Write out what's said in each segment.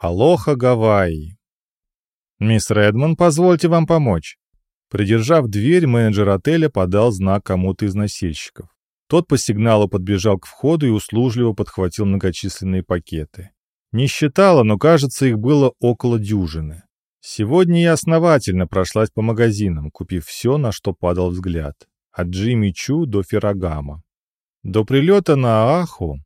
Алоха, Гавайи. «Мисс Редман, позвольте вам помочь». Придержав дверь, менеджер отеля подал знак кому-то из носильщиков. Тот по сигналу подбежал к входу и услужливо подхватил многочисленные пакеты. Не считала, но, кажется, их было около дюжины. Сегодня я основательно прошлась по магазинам, купив все, на что падал взгляд. От Джимми Чу до Феррагама. До прилета на Аху...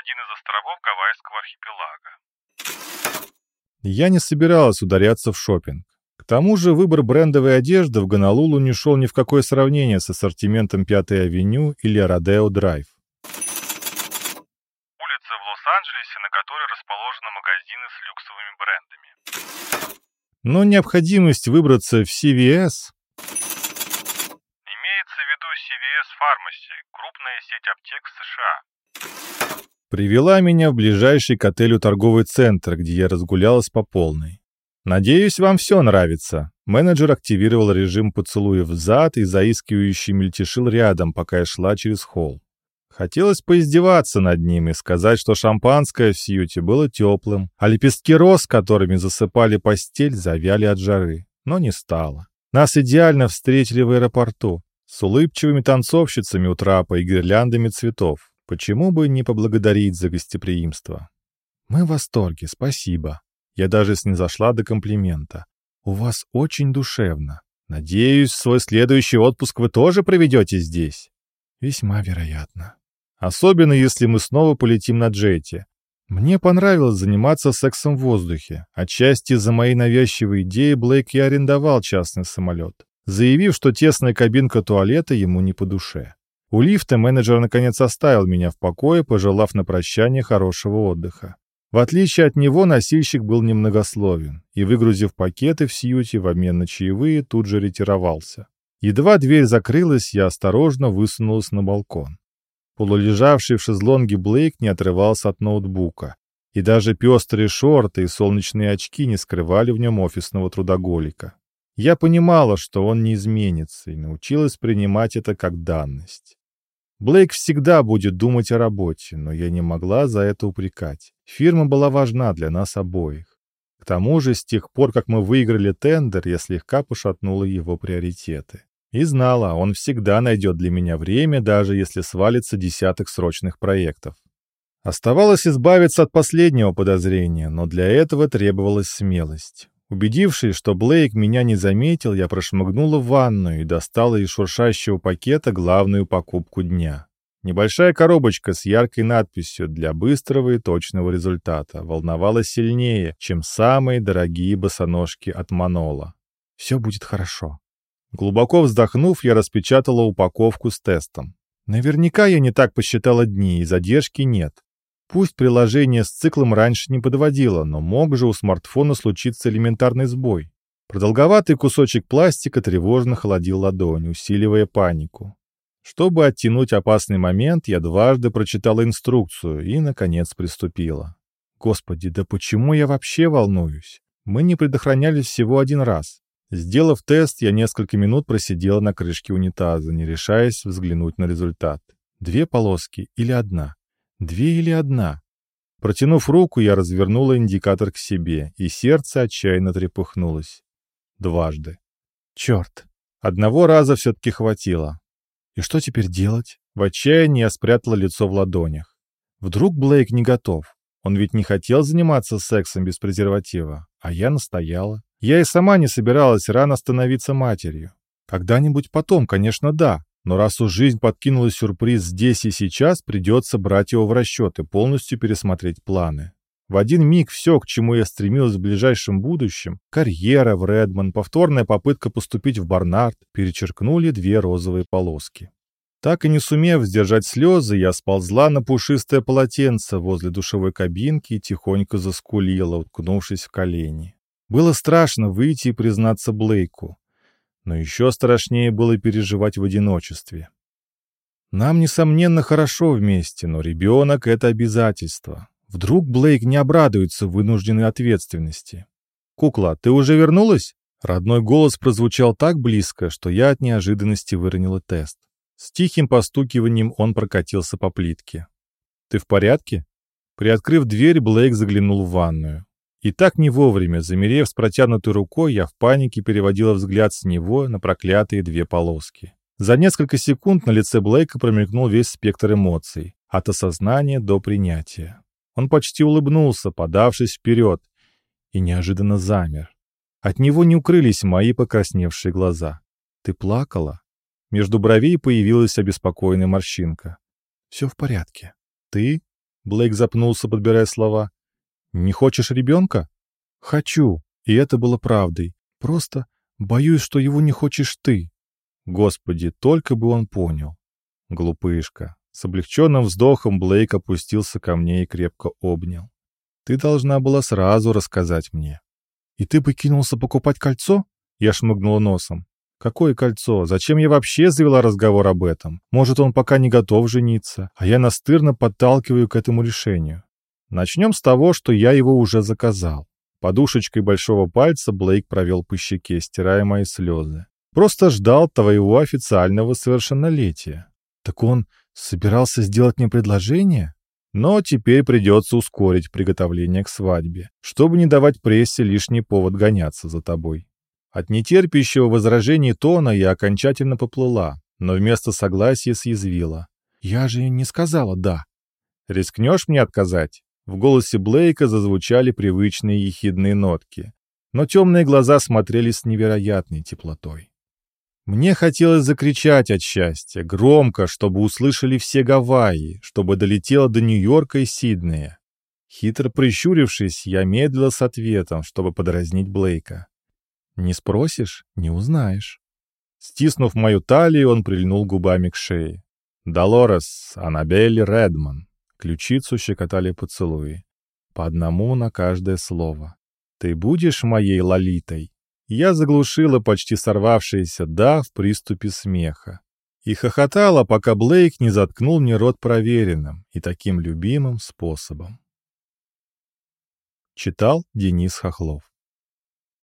Один из островов Гавайского архипелага. Я не собиралась ударяться в шопинг. К тому же выбор брендовой одежды в Гонолулу не шел ни в какое сравнение с ассортиментом Пятой авеню или Родео Драйв. Улица в Лос-Анджелесе, на которой расположены магазины с люксовыми брендами. Но необходимость выбраться в CVS Имеется в виду CVS Pharmacy, крупная сеть аптек США. Привела меня в ближайший к отелю торговый центр, где я разгулялась по полной. «Надеюсь, вам все нравится». Менеджер активировал режим поцелуев взад и заискивающе мельтешил рядом, пока я шла через холл. Хотелось поиздеваться над ним и сказать, что шампанское в Сьюте было теплым, а лепестки роз, которыми засыпали постель, завяли от жары. Но не стало. Нас идеально встретили в аэропорту, с улыбчивыми танцовщицами у трапа и гирляндами цветов. Почему бы не поблагодарить за гостеприимство? Мы в восторге, спасибо. Я даже снизошла до комплимента. У вас очень душевно. Надеюсь, свой следующий отпуск вы тоже проведете здесь? Весьма вероятно. Особенно, если мы снова полетим на джете. Мне понравилось заниматься сексом в воздухе. Отчасти из-за моей навязчивой идеи Блейк и арендовал частный самолет, заявив, что тесная кабинка туалета ему не по душе. У лифта менеджер наконец оставил меня в покое, пожелав на прощание хорошего отдыха. В отличие от него, носильщик был немногословен и, выгрузив пакеты в Сьюте в обмен на чаевые, тут же ретировался. Едва дверь закрылась, я осторожно высунулась на балкон. Полулежавший в шезлонге Блейк не отрывался от ноутбука, и даже пестрые шорты и солнечные очки не скрывали в нем офисного трудоголика. Я понимала, что он не изменится, и научилась принимать это как данность. Блейк всегда будет думать о работе, но я не могла за это упрекать. Фирма была важна для нас обоих. К тому же, с тех пор, как мы выиграли тендер, я слегка пошатнула его приоритеты. И знала, он всегда найдет для меня время, даже если свалится десяток срочных проектов. Оставалось избавиться от последнего подозрения, но для этого требовалась смелость. Убедившись, что Блейк меня не заметил, я прошмыгнула в ванную и достала из шуршащего пакета главную покупку дня. Небольшая коробочка с яркой надписью «Для быстрого и точного результата» волновала сильнее, чем самые дорогие босоножки от Манола. «Все будет хорошо». Глубоко вздохнув, я распечатала упаковку с тестом. Наверняка я не так посчитала дни, и задержки нет. Пусть приложение с циклом раньше не подводило, но мог же у смартфона случиться элементарный сбой. Продолговатый кусочек пластика тревожно холодил ладонь, усиливая панику. Чтобы оттянуть опасный момент, я дважды прочитала инструкцию и, наконец, приступила. Господи, да почему я вообще волнуюсь? Мы не предохранялись всего один раз. Сделав тест, я несколько минут просидела на крышке унитаза, не решаясь взглянуть на результат. Две полоски или одна? Две или одна? Протянув руку, я развернула индикатор к себе, и сердце отчаянно трепыхнулось. Дважды. Черт. Одного раза все-таки хватило. И что теперь делать? В отчаянии я спрятала лицо в ладонях. Вдруг Блейк не готов? Он ведь не хотел заниматься сексом без презерватива, а я настояла. Я и сама не собиралась рано становиться матерью. Когда-нибудь потом, конечно, да, но раз уж жизнь подкинула сюрприз здесь и сейчас, придется брать его в расчет и полностью пересмотреть планы. В один миг все, к чему я стремилась в ближайшем будущем, карьера в Редмон, повторная попытка поступить в Барнард, перечеркнули две розовые полоски. Так и не сумев сдержать слезы, я сползла на пушистое полотенце возле душевой кабинки и тихонько заскулила, уткнувшись в колени. Было страшно выйти и признаться Блейку, но еще страшнее было переживать в одиночестве. Нам, несомненно, хорошо вместе, но ребенок — это обязательство. Вдруг Блейк не обрадуется вынужденной ответственности. «Кукла, ты уже вернулась?» Родной голос прозвучал так близко, что я от неожиданности выронила тест. С тихим постукиванием он прокатился по плитке. «Ты в порядке?» Приоткрыв дверь, Блейк заглянул в ванную. И так не вовремя, замерев с протянутой рукой, я в панике переводила взгляд с него на проклятые две полоски. За несколько секунд на лице Блейка промелькнул весь спектр эмоций, от осознания до принятия. Он почти улыбнулся, подавшись вперед, и неожиданно замер. От него не укрылись мои покрасневшие глаза. «Ты плакала?» Между бровей появилась обеспокоенная морщинка. «Все в порядке. Ты?» Блейк запнулся, подбирая слова. «Не хочешь ребенка?» «Хочу, и это было правдой. Просто боюсь, что его не хочешь ты». Господи, только бы он понял. Глупышка. С облегченным вздохом Блейк опустился ко мне и крепко обнял. «Ты должна была сразу рассказать мне». «И ты бы кинулся покупать кольцо?» Я шмыгнула носом. «Какое кольцо? Зачем я вообще завела разговор об этом? Может, он пока не готов жениться, а я настырно подталкиваю к этому решению. Начнем с того, что я его уже заказал. Подушечкой большого пальца Блейк провел по щеке, стирая мои слезы. Просто ждал твоего официального совершеннолетия. Так он собирался сделать мне предложение? Но теперь придется ускорить приготовление к свадьбе, чтобы не давать прессе лишний повод гоняться за тобой. От нетерпящего возражений тона я окончательно поплыла, но вместо согласия съязвила. «Я же не сказала «да». Рискнешь мне отказать?» В голосе Блейка зазвучали привычные ехидные нотки, но темные глаза смотрели с невероятной теплотой. Мне хотелось закричать от счастья, громко, чтобы услышали все Гавайи, чтобы долетело до Нью-Йорка и Сиднея. Хитро прищурившись, я медлила с ответом, чтобы подразнить Блейка. «Не спросишь — не узнаешь». Стиснув мою талию, он прильнул губами к шее. «Долорес, Аннабель Редман». Ключицу щекотали поцелуи. По одному на каждое слово. «Ты будешь моей Лолитой?» Я заглушила почти сорвавшееся «да» в приступе смеха. И хохотала, пока Блейк не заткнул мне рот проверенным и таким любимым способом. Читал Денис Хохлов